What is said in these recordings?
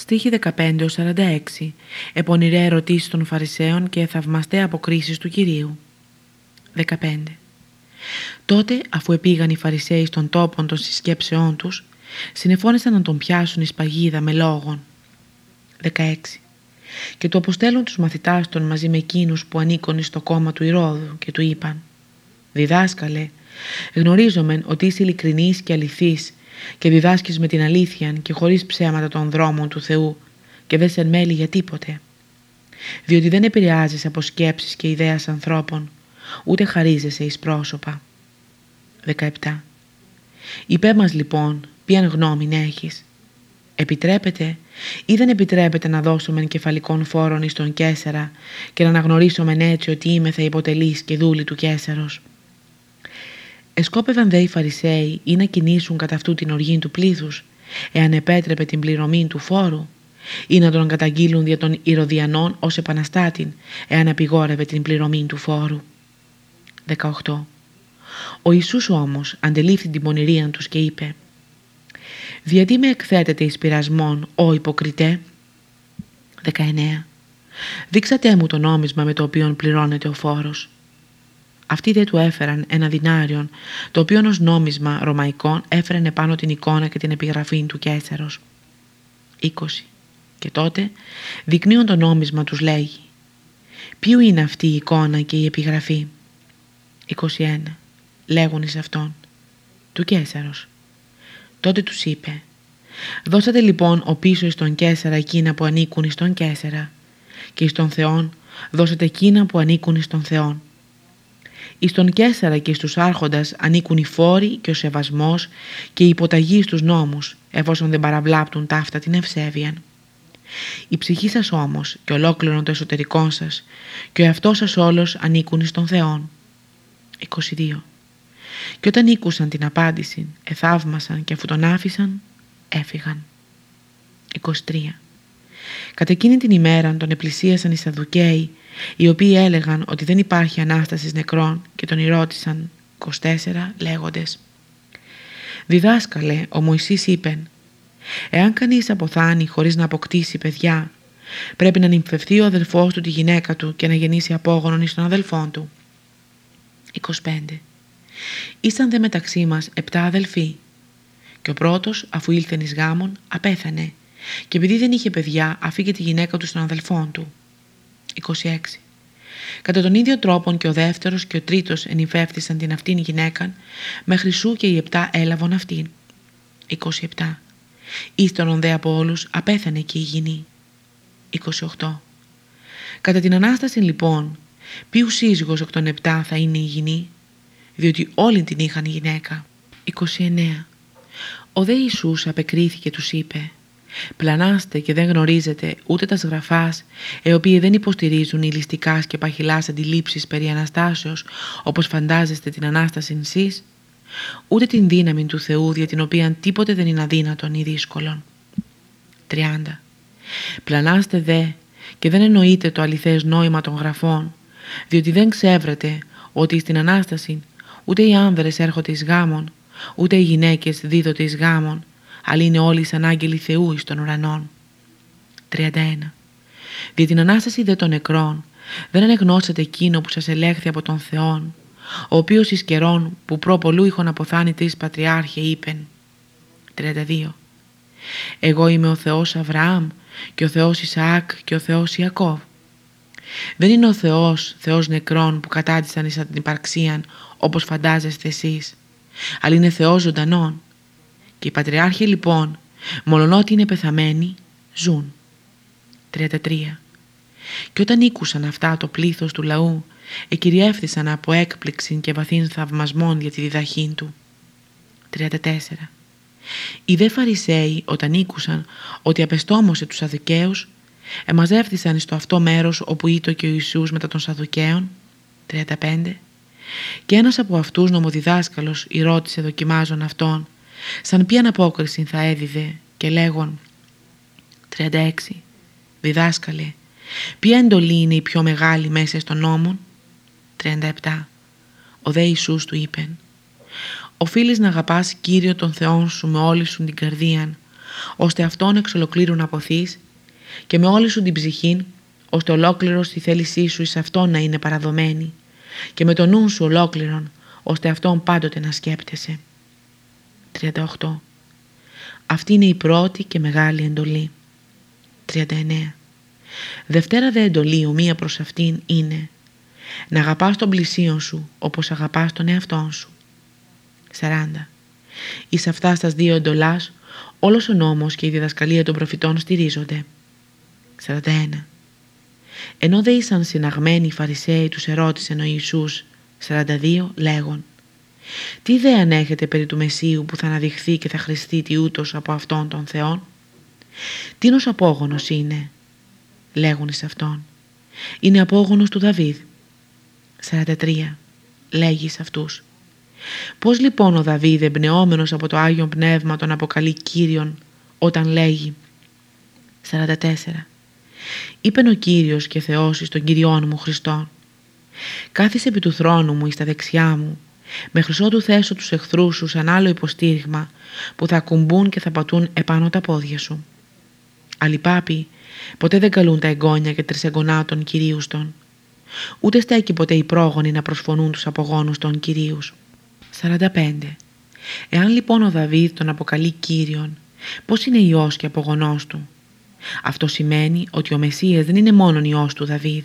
Στοίχη 15-46 Επονηρέ ερωτήσεις των Φαρισαίων και θαυμαστέ αποκρίσεις του Κυρίου. 15 Τότε αφού επήγαν οι Φαρισαίοι στον τόπο των συσκέψεών τους συνεφώνησαν να τον πιάσουν εις παγίδα με λόγων. 16 Και του αποστέλουν τους μαθητάς των μαζί με εκείνους που ανήκουν στο κόμμα του Ηρώδου και του είπαν «Διδάσκαλε, γνωρίζομεν ότι είσαι ειλικρινής και αληθής και διδάσκεις με την αλήθεια και χωρίς ψέματα των δρόμων του Θεού και δεν σε μέλη για τίποτε. Διότι δεν επηρεάζεις από σκέψεις και ιδέας ανθρώπων, ούτε χαρίζεσαι εις πρόσωπα. 17. Υπέ μας λοιπόν, ποιαν γνώμη έχεις. Επιτρέπεται ή δεν επιτρέπεται να δώσουμε κεφαλικών φόρων εις τον Κέσσερα και να αναγνωρίσουμε έτσι ότι είμαι θα υποτελείς και δούλη του Κέσσερος; Εσκόπευαν δε οι Φαρισαίοι ή να κινήσουν κατά αυτού την οργή του πλήθους, εάν επέτρεπε την πληρωμή του φόρου, ή να τον καταγγείλουν δια των Ηρωδιανών ως επαναστάτην, εάν απειγόρευε την πληρωμή του φόρου. 18. Ο Ιησούς όμως αντελήφθη την πονηρία τους και είπε «Διατί με εκθέτεται εις πειρασμόν, ο υποκριτέ» 19. Δείξατε μου το νόμισμα με το οποίο πληρώνεται ο φόρος. Αυτοί δεν του έφεραν ένα δινάριον, το οποίο ως νόμισμα ρωμαϊκών έφεραν επάνω την εικόνα και την επιγραφή του Κέσσερος. 20. Και τότε, δεικνύουν το νόμισμα τους λέγει «Ποιο είναι αυτή η εικόνα και η επιγραφή» 21. Λέγουν εις αυτόν «Του Κέσσερος». Τότε τους είπε «Δώσατε λοιπόν ο πίσω εις τον Κέσσερα εκείνα που ανήκουν εις τον Κέσσερα και εις τον Θεόν δώσατε εκείνα που ανήκουν εις τον Θεόν Εις τον Κέσσαρα και στους άρχοντας ανήκουν οι φόροι και ο σεβασμός και η υποταγή στους νόμους, εφόσον δεν παραβλάπτουν ταύτα την ευσέβεια. Η ψυχή σας όμως και ολόκληρο το εσωτερικό σας και ο εαυτός σας όλος ανήκουν εις τον Θεόν. 22. Και όταν ήκουσαν την απάντηση, εθαύμασαν και αφού τον άφησαν, έφυγαν. 23. Κατά εκείνη την ημέρα τον επλησίασαν οι Σαδουκαίοι οι οποίοι έλεγαν ότι δεν υπάρχει Ανάστασης νεκρών και τον ρώτησαν 24 λέγοντες «Διδάσκαλε, ο Μωυσής είπε «Εάν κανείς αποθάνει χωρίς να αποκτήσει παιδιά, πρέπει να νυμφευθεί ο αδελφός του τη γυναίκα του και να γεννήσει απόγονον εις τον αδελφόν του». 25. Ήσαν δε μεταξύ μας επτά αδελφοί και ο πρώτος αφού ήλθεν εις γάμον απέθανε και επειδή δεν είχε παιδιά αφήκε τη γυναίκα του στον αδελφόν του. 26. Κατά τον ίδιο τρόπο και ο δεύτερος και ο τρίτος ενυφεύθησαν την αυτήν γυναίκα, μέχρι σου και οι επτά έλαβαν αυτήν. 27. Ύστερον δε από όλους απέθανε και η γυνή. 28. Κατά την Ανάσταση λοιπόν, ποιου σύζυγος εκ των επτά θα είναι η γυνή, διότι όλοι την είχαν η γυναίκα. 29. Ο δε Ιησούς απεκρίθηκε τους είπε Πλανάστε και δεν γνωρίζετε ούτε τα σγραφάς, οι οποίοι δεν υποστηρίζουν οι ληστικάς και παχυλάς αντιλήψεις περί Αναστάσεως, όπως φαντάζεστε την Ανάσταση εσείς, ούτε την δύναμη του Θεού για την οποία τίποτε δεν είναι αδύνατον ή δύσκολον. 30. Πλανάστε δε και δεν εννοείτε το αληθές νόημα των γραφών, διότι δεν ξέβρετε ότι στην Ανάσταση ούτε οι άνδρες έρχονται εις γάμων, ούτε οι γυναίκες δίδονται εις γάμων, αλλά είναι όλοι σαν άγγελοι Θεού εις των ουρανών. 31. Δια την Ανάσταση δε των νεκρών δεν ανεγνώσατε εκείνο που σας ελέγχθη από τον Θεόν, ο οποίος εις καιρών που προπολού είχον αποθάνει τρεις πατριάρχες είπεν. 32. Εγώ είμαι ο Θεός Αβραάμ και ο Θεός Ισαάκ και ο Θεός Ιακώβ. Δεν είναι ο Θεός, Θεός νεκρών που κατάντησαν εις την υπαρξίαν όπως φαντάζεστε εσείς, αλλά είναι Θεός ζωντανών και οι πατριάρχοι λοιπόν, μολονότι είναι πεθαμένοι, ζουν. 33. Και όταν ήκουσαν αυτά το πλήθος του λαού, εκυριεύθησαν από έκπληξη και βαθύν θαυμασμών για τη διδαχή του. 34. Οι δε Φαρισαίοι όταν ήκουσαν ότι απεστόμωσε τους Σαδουκαίους, εμαζεύθησαν στο αυτό μέρος όπου ήτο και ο Ιησούς μετά των Σαδουκαίων. 35. Και ένας από αυτούς νομοδιδάσκαλος ρώτησε δοκιμάζον αυτόν σαν ποια απόκριση θα έδιδε και λέγον 36. Διδάσκαλε, ποια εντολή είναι η πιο μεγάλη μέσα στον νόμο 37. Ο δε Ιησούς του είπεν «Οφείλεις να αγαπάς Κύριο τον Θεόν σου με όλη σου την καρδία, ώστε αυτόν εξ ολοκλήρου να ποθείς και με όλη σου την ψυχή, ώστε ολόκληρος στη θέλησή σου εις αυτόν να είναι παραδομένη και με το νου σου ολόκληρον, ώστε αυτόν πάντοτε να σκέπτεσαι. 38. Αυτή είναι η πρώτη και μεγάλη εντολή. 39. Δευτέρα δε εντολή ομοία προς αυτήν είναι να αγαπάς τον πλησίον σου όπως αγαπάς τον εαυτόν σου. 40. Εις αυτά στα δύο εντολάς όλος ο νόμος και η διδασκαλία των προφητών στηρίζονται. 41. Ενώ δε ήσαν συναγμένοι οι Φαρισαίοι τους ερώτησεν ο Ιησούς 42 λέγον «Τι ιδέα έχετε περί του Μεσίου που θα αναδειχθεί και θα χρηστεί τι ούτως από αυτόν τον Θεόν» «Τίνος απόγονος είναι» λέγουν εις αυτόν. «Είναι απόγονος του Δαβίδ» 43 λέγει σε αυτούς. Πώς λοιπόν ο Δαβίδ εμπνεόμενος από το Άγιον Πνεύμα τον αποκαλεί Κύριον όταν λέγει; 44 Είπεν ο Κύριος και Θεός εις τον Κυριόν μου Χριστόν. Κάθισε επί του θρόνου μου εις τα δεξιά μου μέχρι ότου θέσω τους εχθρούς σου σαν άλλο υποστήριγμα που θα κουμπούν και θα πατούν επάνω τα πόδια σου. Άλλοι πάποι ποτέ δεν καλούν τα εγγόνια και τρισεγγονά των κυρίους των. Ούτε στέκει ποτέ οι πρόγονοι να προσφωνούν τους απογόνους των κυρίους. 45. Εάν λοιπόν ο Δαβίδ τον αποκαλεί Κύριον, πώς είναι ιός και απογονός του; Αυτό σημαίνει ότι ο Μεσσίας δεν είναι μόνον ιός του Δαβίδ,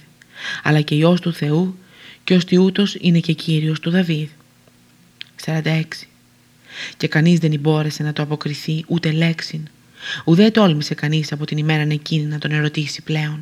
αλλά και ιός του Θεού και ο Στιούτος είναι και Κύριος του Δαβίδ. 46. Και κανείς δεν μπόρεσε να το αποκριθεί ούτε λέξην, ουδέ τόλμησε κανείς από την ημέρα εκείνη να τον ερωτήσει πλέον.